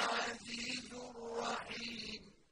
العزيز